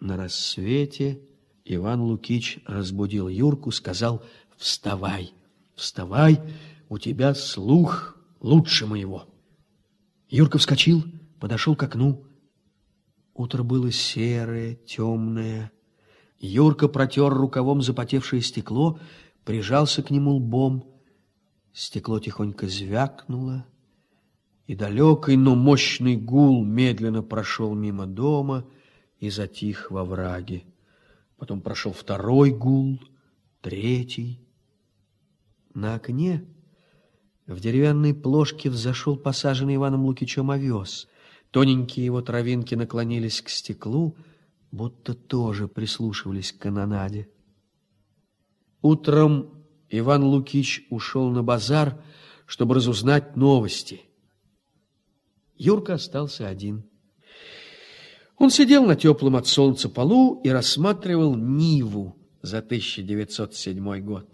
На рассвете Иван Лукич разбудил Юрку, сказал «Вставай, вставай, у тебя слух лучше моего». Юрка вскочил, подошел к окну. Утро было серое, темное. Юрка протер рукавом запотевшее стекло, прижался к нему лбом. Стекло тихонько звякнуло, и далекий, но мощный гул медленно прошел мимо дома и затих во враге. Потом прошел второй гул, третий. На окне в деревянной плошке взошел посаженный Иваном Лукичем овес. Тоненькие его травинки наклонились к стеклу, будто тоже прислушивались к канонаде. Утром Иван Лукич ушел на базар, чтобы разузнать новости. Юрка остался один. Он сидел на теплом от солнца полу и рассматривал Ниву за 1907 год.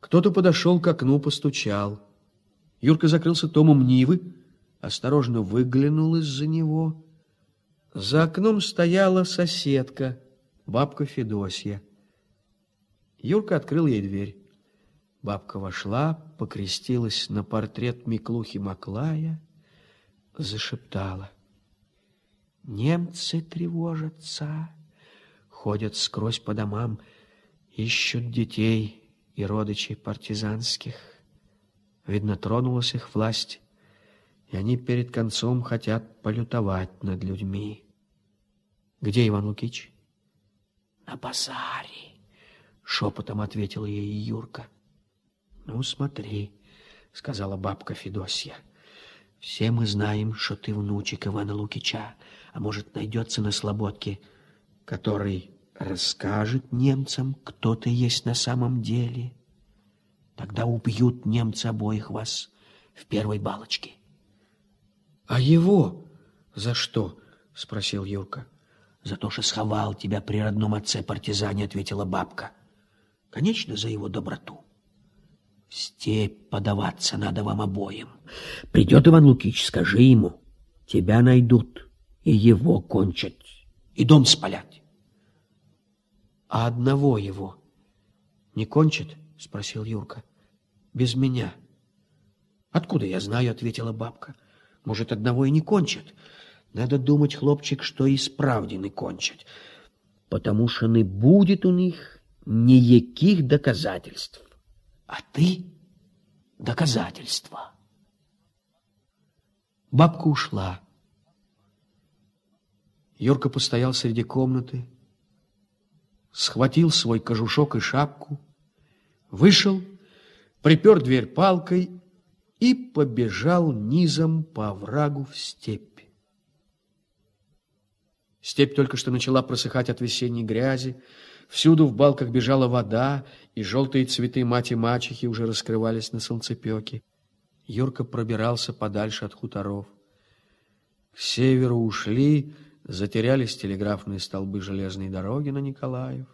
Кто-то подошел к окну, постучал. Юрка закрылся томом Нивы, осторожно выглянул из-за него. За окном стояла соседка, бабка Федосья. Юрка открыл ей дверь. Бабка вошла, покрестилась на портрет Миклухи Маклая, зашептала. Немцы тревожатся, ходят скрозь по домам, ищут детей и родичей партизанских. Видно, тронулась их власть, и они перед концом хотят полютовать над людьми. Где Иван Лукич? На базаре, шепотом ответил ей Юрка. Ну, смотри, сказала бабка Федосья. Все мы знаем, что ты внучек Ивана Лукича, а может, найдется на слободке, который расскажет немцам, кто ты есть на самом деле. Тогда убьют немцы обоих вас в первой балочке. — А его за что? — спросил Юрка. — За то, что сховал тебя при родном отце-партизане, — ответила бабка. — Конечно, за его доброту. В степь подаваться надо вам обоим. Придет Иван Лукич, скажи ему, тебя найдут, и его кончат, и дом спалят. — А одного его не кончат? — спросил Юрка. — Без меня. — Откуда я знаю? — ответила бабка. — Может, одного и не кончат. Надо думать, хлопчик, что и справдины кончат, потому что не будет у них никаких доказательств. А ты — доказательство. Бабка ушла. Юрка постоял среди комнаты, схватил свой кожушок и шапку, вышел, припер дверь палкой и побежал низом по оврагу в степь. Степь только что начала просыхать от весенней грязи, Всюду в балках бежала вода, и желтые цветы мать-мачехи уже раскрывались на солнцепеке. Юрка пробирался подальше от хуторов. К северу ушли, затерялись телеграфные столбы железной дороги на Николаев.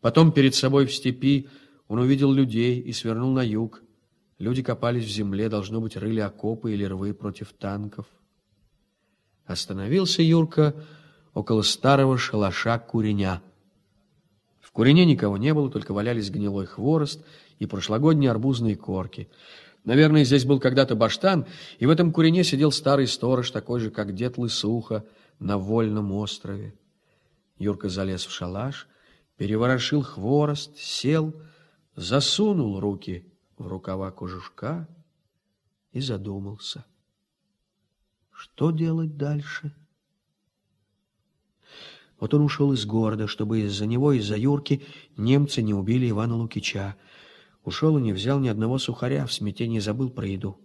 Потом перед собой в степи он увидел людей и свернул на юг. Люди копались в земле, должно быть, рыли окопы или рвы против танков. Остановился Юрка около старого шалаша куреня — курине никого не было, только валялись гнилой хворост и прошлогодние арбузные корки. Наверное, здесь был когда-то баштан, и в этом курине сидел старый сторож, такой же, как дед Лысуха, на вольном острове. Юрка залез в шалаш, переворошил хворост, сел, засунул руки в рукава кожушка и задумался. Что делать дальше? — вот он ушел из города, чтобы из-за него, из-за Юрки, немцы не убили Ивана Лукича. Ушел и не взял ни одного сухаря, в смятении забыл про еду.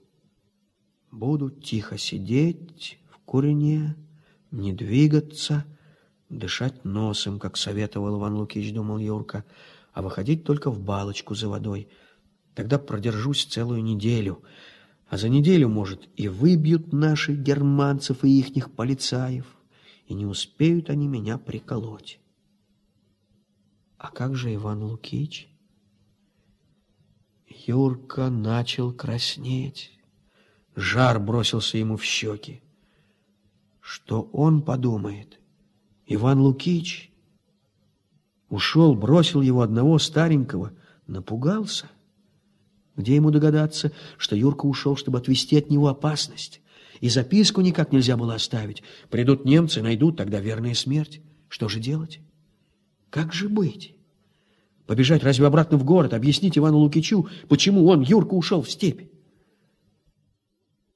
Буду тихо сидеть в курине, не двигаться, дышать носом, как советовал Иван Лукич, думал Юрка, а выходить только в балочку за водой. Тогда продержусь целую неделю, а за неделю, может, и выбьют наших германцев и ихних полицаев и не успеют они меня приколоть. А как же Иван Лукич? Юрка начал краснеть. Жар бросился ему в щеки. Что он подумает, Иван Лукич ушел, бросил его одного старенького, напугался. Где ему догадаться, что Юрка ушел, чтобы отвести от него опасность? И записку никак нельзя было оставить. Придут немцы, найдут, тогда верная смерть. Что же делать? Как же быть? Побежать разве обратно в город, объяснить Ивану Лукичу, почему он, Юрка, ушел в степь?